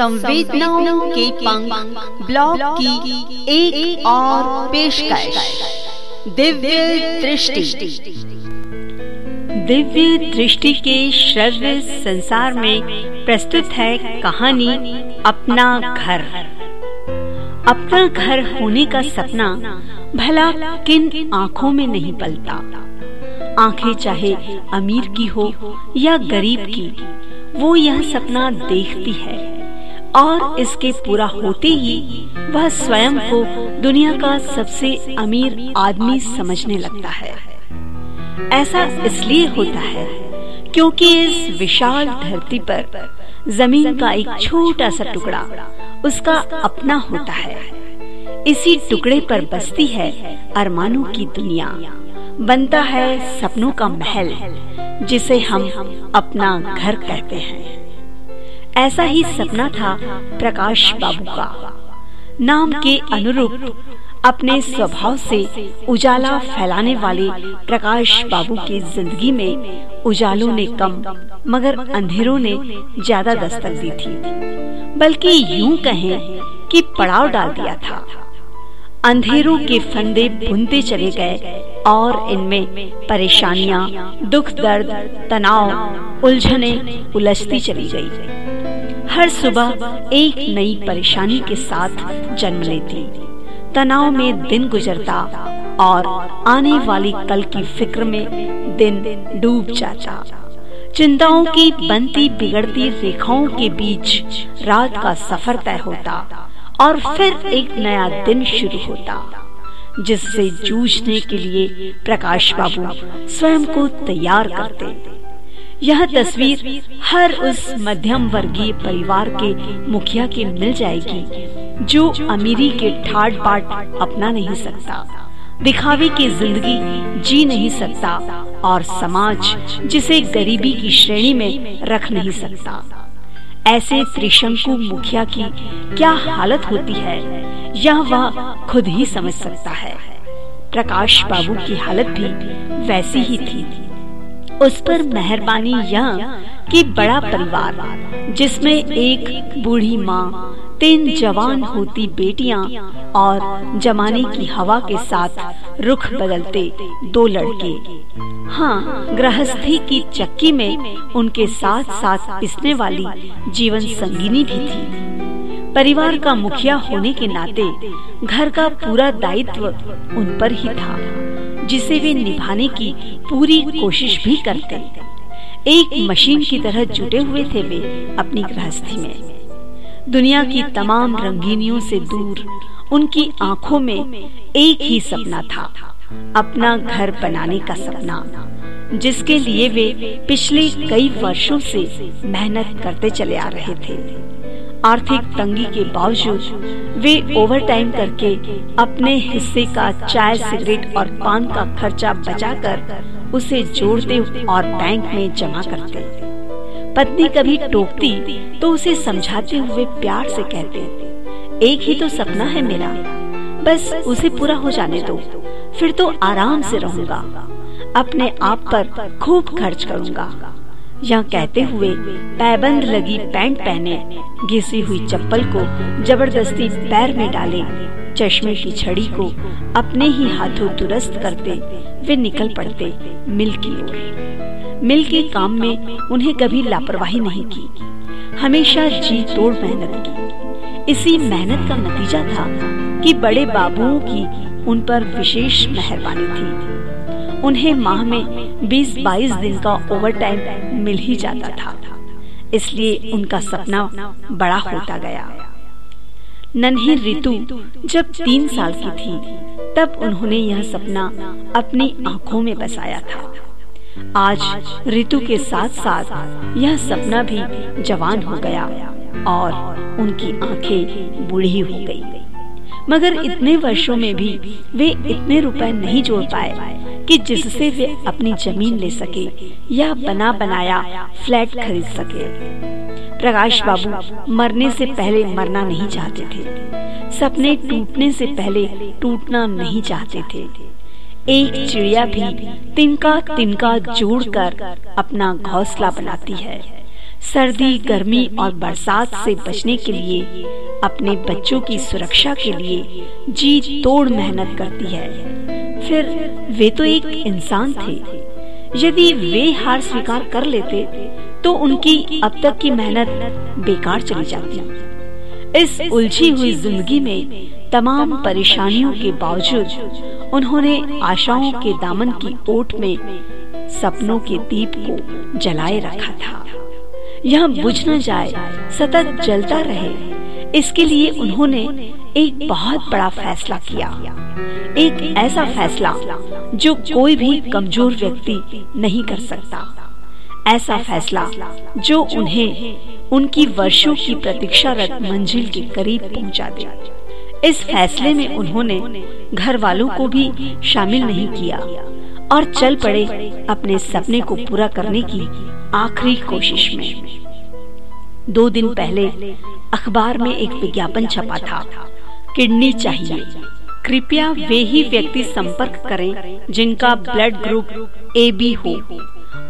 संवेदनाओं के पंख ब्लॉग की एक, एक और पेशकश। दिव्य दृष्टि। दिव्य दृष्टि के श्रव्य संसार में प्रस्तुत है कहानी अपना घर। अपना घर होने का सपना भला किन आँखों में नहीं पलता? आँखें चाहे अमीर की हो या गरीब की वो यह सपना देखती है। और इसके पूरा होते ही वह स्वयं को दुनिया का सबसे अमीर आदमी समझने लगता है। ऐसा इसलिए होता है क्योंकि इस विशाल धरती पर ज़मीन का एक छोटा सा टुकड़ा उसका अपना होता है। इसी टुकड़े पर बसती है अरमानों की दुनिया। बनता है सपनों का महल, जिसे हम अपना घर कहते हैं। ऐसा ही सपना था प्रकाश बाबू का। नाम के अनुरूप अपने स्वभाव से उजाला फैलाने वाले प्रकाश बाबू की ज़िंदगी में उजालों ने कम मगर अंधेरों ने ज़्यादा दस्तक दी थी। बल्कि यूँ कहें कि पड़ाव डाल दिया था। अंधेरों के फंदे बुनते चले गए और इनमें परेशानियाँ, दुख दर्द तनाव उलझने उलझती चली गई। हर सुबह एक नई परेशानी के साथ जन्म लेती। तनाव में दिन गुजरता और आने वाली कल की फ़िक्र में दिन डूब जाता। चिंताओं की बनती बिगड़ती रेखाओं के बीच रात का सफ़र तय होता और फिर एक नया दिन शुरू होता, जिससे जूझने के लिए प्रकाश बाबू स्वयं को तैयार करते। यह तस्वीर हर उस मध्यम वर्गीय परिवार के मुखिया की मिल जाएगी, जो अमीरी के ठाट बाट अपना नहीं सकता, दिखावे की ज़िंदगी जी नहीं सकता, और समाज जिसे गरीबी की श्रेणी में रख नहीं सकता। ऐसे त्रिशंकु मुखिया की क्या हालत होती है, यह वह खुद ही समझ सकता है। प्रकाश बाबू की हालत भी वैसी ही थी। उस पर मेहरबानी यह कि बड़ा परिवार, जिसमें एक बूढ़ी माँ, तीन जवान होती बेटियाँ और जमाने की हवा के साथ रुख बदलते दो लड़के। हाँ गृहस्थी की चक्की में उनके साथ साथ पिसने वाली जीवन संगिनी भी थी। परिवार का मुखिया होने के नाते घर का पूरा दायित्व उन पर ही था। जिसे वे निभाने की पूरी कोशिश भी करते। एक मशीन की तरह जुटे हुए थे वे अपनी गृहस्थी में। दुनिया की तमाम रंगीनियों से दूर, उनकी आँखों में एक ही सपना था, अपना घर बनाने का सपना, जिसके लिए वे पिछले कई वर्षों से मेहनत करते चले आ रहे थे। आर्थिक तंगी के बावजूद वे ओवर टाइम करके अपने हिस्से का चाय सिगरेट और पान का खर्चा बचाकर उसे जोड़ते और बैंक में जमा करते। पत्नी कभी टोकती तो उसे समझाते हुए प्यार से कहते, एक ही तो सपना है मेरा, बस उसे पूरा हो जाने दो, फिर तो आराम से रहूँगा, अपने आप पर खूब खर्च करूँगा। यह कहते हुए पैबंद लगी पैंट पहने, घिसी हुई चप्पल को ज़बरदस्ती पैर में डाले, चश्मे की छड़ी को अपने ही हाथों दुरुस्त करते वे निकल पड़ते मिल की ओर। मिल के काम में उन्हें कभी लापरवाही नहीं की, हमेशा जी तोड़ मेहनत की। इसी मेहनत का नतीजा था कि बड़े बाबुओं की उन पर विशेष मेहरबानी थी। उन्हें माह में 20-22 दिन का ओवर टाइम मिल ही जाता था। इसलिए उनका सपना बड़ा होता गया। नन्ही रितु जब तीन साल की थी, तब उन्होंने यह सपना अपनी आँखों में बसाया था। आज ऋतु के साथ साथ यह सपना भी जवान हो गया और उनकी आँखें बूढ़ी हो गई। मगर इतने वर्षों में भी वे इतने रुपए नहीं जोड़ पाए। कि जिससे वे अपनी ज़मीन ले सके या बना बनाया फ्लैट खरीद सके। प्रकाश बाबू मरने से पहले मरना नहीं चाहते थे। सपने टूटने से पहले टूटना नहीं चाहते थे। एक चिड़िया भी तिनका तिनका जोड़कर अपना घोंसला बनाती है। सर्दी, गर्मी और बरसात से बचने के लिए, अपने बच्चों की सुरक्षा के लिए जी तोड़ मेहनत करती है। फिर वे तो एक इंसान थे। यदि वे हार स्वीकार कर लेते तो उनकी अब तक की मेहनत बेकार चली जाती। इस उलझी हुई ज़िंदगी में तमाम परेशानियों के बावजूद उन्होंने आशाओं के दामन की ओट में सपनों के दीप को जलाए रखा था। यह बुझ न जाए, सतत जलता रहे। इसके लिए उन्होंने एक बहुत बड़ा फैसला किया। एक ऐसा फैसला जो कोई भी कमज़ोर व्यक्ति नहीं कर सकता। ऐसा फैसला जो उन्हें उनकी वर्षों की प्रतीक्षारत मंजिल के करीब पहुँचा दे। इस फैसले में उन्होंने घर वालों को भी शामिल नहीं किया और चल पड़े अपने सपने को पूरा करने की आखिरी कोशिश में। दो दिन पहले अखबार में एक विज्ञापन छपा था। किडनी चाहिए। कृपया वे ही व्यक्ति संपर्क करें जिनका ब्लड ग्रुप ए बी हो।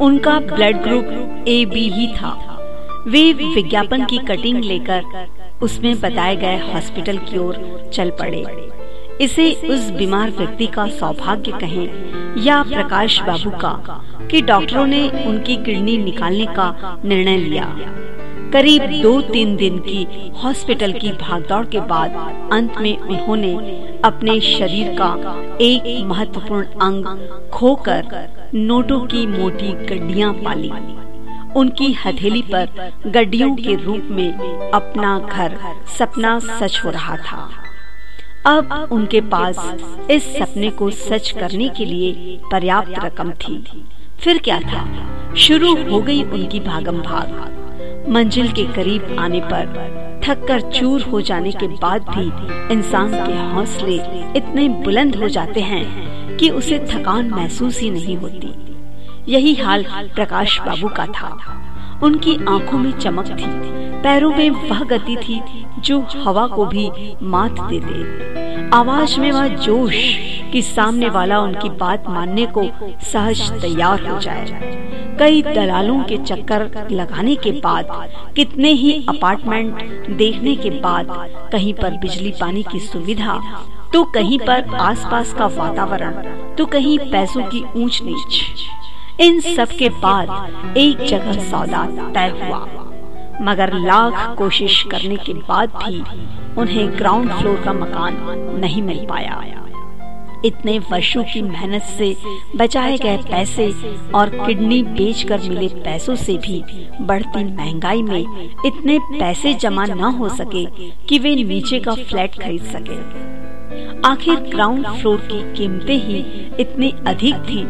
उनका ब्लड ग्रुप ए बी ही था। वे विज्ञापन की कटिंग लेकर उसमें बताए गए हॉस्पिटल की ओर चल पड़े। इसे उस बीमार व्यक्ति का सौभाग्य कहें या प्रकाश बाबू का कि डॉक्टरों ने उनकी किडनी निकालने का निर्णय लिया। करीब दो तीन दिन की हॉस्पिटल की भागदौड़ के बाद अंत में उन्होंने अपने शरीर का एक महत्वपूर्ण अंग खोकर नोटों की मोटी गड्डियाँ पाली। उनकी हथेली पर गड्डियों के रूप में अपना घर, सपना सच हो रहा था। अब उनके पास इस सपने को सच करने के लिए पर्याप्त रकम थी। फिर क्या था? शुरू हो गई उनकी भागम भाग। मंजिल के करीब आने पर, थक कर चूर हो जाने के बाद भी इंसान के हौसले इतने बुलंद हो जाते हैं कि उसे थकान महसूस ही नहीं होती। यही हाल प्रकाश बाबू का था। उनकी आँखों में चमक थी, पैरों में वह गति थी जो हवा को भी मात दे दे आवाज़ में वह जोश कि सामने वाला उनकी बात मानने को सहज तैयार हो जाए। कई दलालों के चक्कर लगाने के बाद, कितने ही अपार्टमेंट देखने के बाद कहीं पर बिजली पानी की सुविधा तो कहीं पर आसपास का वातावरण तो कहीं पैसों की ऊंच नीच इन सब के बाद एक जगह सौदा तय हुआ। मगर लाख कोशिश करने के बाद भी उन्हें ग्राउंड फ्लोर का मकान नहीं मिल पाया। इतने वर्षों की मेहनत से बचाए गए पैसे और किडनी बेचकर मिले पैसों से भी बढ़ती महँगाई में इतने पैसे जमा न हो सके कि वे नीचे का फ्लैट खरीद सके। आखिर ग्राउंड फ्लोर की कीमतें ही इतनी अधिक थी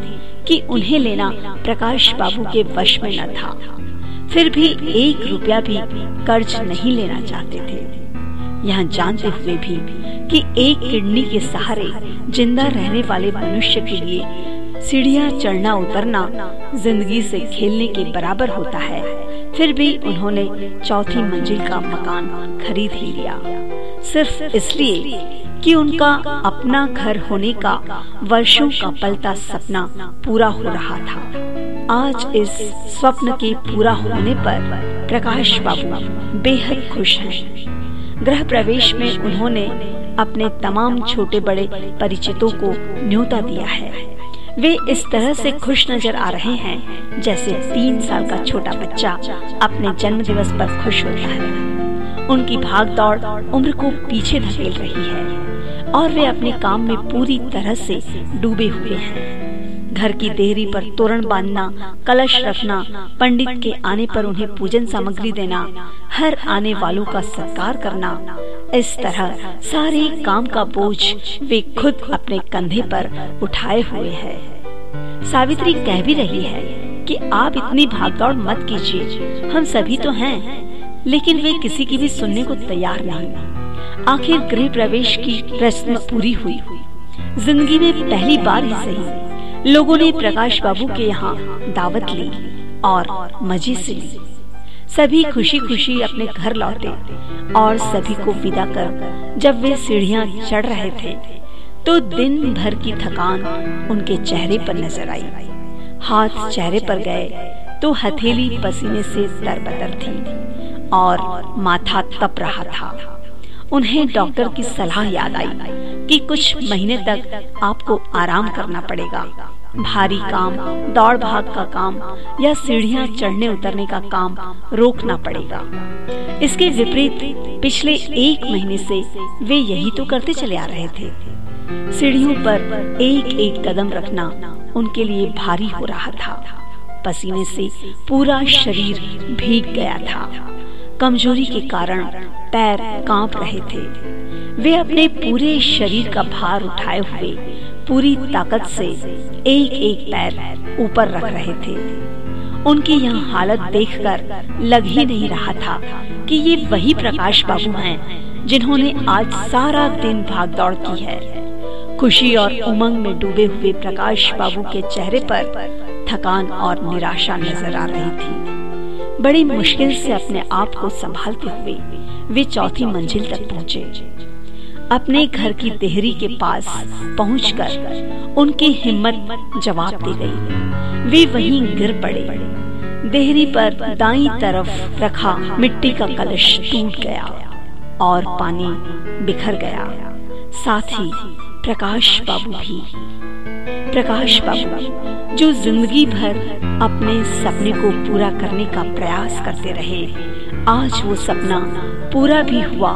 कि उन्हें लेना प्रकाश बाबू के वश में न था। फिर भी एक रुपया भी कर्ज नहीं लेना चाहते थे। यहाँ जानते हुए भी कि एक किडनी के सहारे ज़िंदा रहने वाले मनुष्य के लिए सीढ़ियाँ चढ़ना उतरना ज़िंदगी से खेलने के बराबर होता है। फिर भी उन्होंने चौथी मंजिल का मकान खरीद ही लिया। सिर्फ़ इसलिए कि उनका अपना घर होने का वर्षों का पलता सपना पूरा हो रहा था। आज इस स्वप्न के पूरा होने पर प्रकाश बाबू बेहद खुश हैं। गृह प्रवेश में उन्होंने अपने तमाम छोटे बड़े परिचितों को न्योता दिया है। वे इस तरह से खुश नज़र आ रहे हैं, जैसे तीन साल का छोटा बच्चा अपने जन्म दिवस पर खुश होता है। उनकी भाग दौड़ उम्र को पीछे धकेल रही है और वे अपने काम में पूरी तरह से डूबे हुए हैं। घर की देहरी पर तोरण बांधना, कलश रखना, पंडित के आने पर उन्हें पूजन सामग्री देना, हर आने वालों का सत्कार करना। इस तरह सारे काम का बोझ वे खुद अपने कंधे पर उठाए हुए हैं। सावित्री कह भी रही है कि आप इतनी भागदौड़ मत कीजिए, हम सभी तो हैं, लेकिन वे किसी की भी सुनने को तैयार नहीं। आखिर गृह प्रवेश की रस्म पूरी हुई। ज़िंदगी में पहली बार ही सही। लोगों ने प्रकाश बाबू के यहाँ दावत ली और मज़े से ली। सभी खुशी खुशी अपने घर लौटे और सभी को विदा कर जब वे सीढ़ियाँ चढ़ रहे थे तो दिन भर की थकान उनके चेहरे पर नज़र आई। हाथ चेहरे पर गए तो हथेली पसीने से तरबतर थी और माथा तप रहा था। उन्हें डॉक्टर की सलाह याद आई कि कुछ महीने तक आपको आराम करना पड़ेगा। भारी काम, दौड़ भाग का काम या सीढ़ियाँ चढ़ने उतरने का काम रोकना पड़ेगा। इसके विपरीत, पिछले एक महीने से वे यही तो करते चले आ रहे थे। सीढ़ियों पर एक एक कदम रखना उनके लिए भारी हो रहा था। पसीने से पूरा शरीर भीग गया था। कमज़ोरी के कारण पैर काँप रहे थे। वे अपने पूरे शरीर का भार उठाए हुए, पूरी ताकत से एक एक पैर ऊपर रख रहे थे। उनकी यह हालत देखकर लग ही नहीं रहा था कि ये वही प्रकाश बाबू हैं जिन्होंने आज सारा दिन भाग दौड़ की है। खुशी और उमंग में डूबे हुए प्रकाश बाबू के चेहरे पर थकान और निराशा नज़र आ रही थी। बड़ी मुश्किल से अपने आप को संभालते हुए वे चौथी मंजिल तक पहुँचे। अपने घर की देहरी के पास पहुंचकर उनकी हिम्मत जवाब दे गई। वे वहीं गिर पड़े। देहरी पर दाई तरफ़ रखा मिट्टी का कलश टूट गया और पानी बिखर गया। साथ ही प्रकाश बाबू भी प्रकाश बाबू, जो ज़िंदगी भर अपने सपने को पूरा करने का प्रयास करते रहे। आज वो सपना पूरा भी हुआ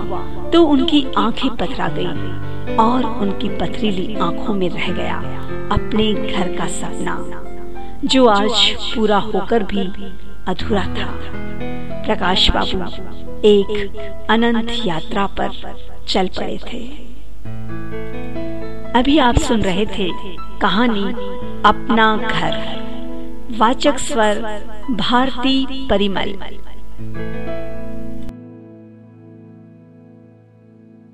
तो उनकी आँखें पथरा गई और उनकी पथरीली आँखों में रह गया अपने घर का सपना, जो आज पूरा होकर भी अधूरा था। प्रकाश बाबू एक अनंत यात्रा पर चल पड़े थे। अभी आप सुन रहे थे कहानी अपना घर। वाचक स्वर भारती परिमल।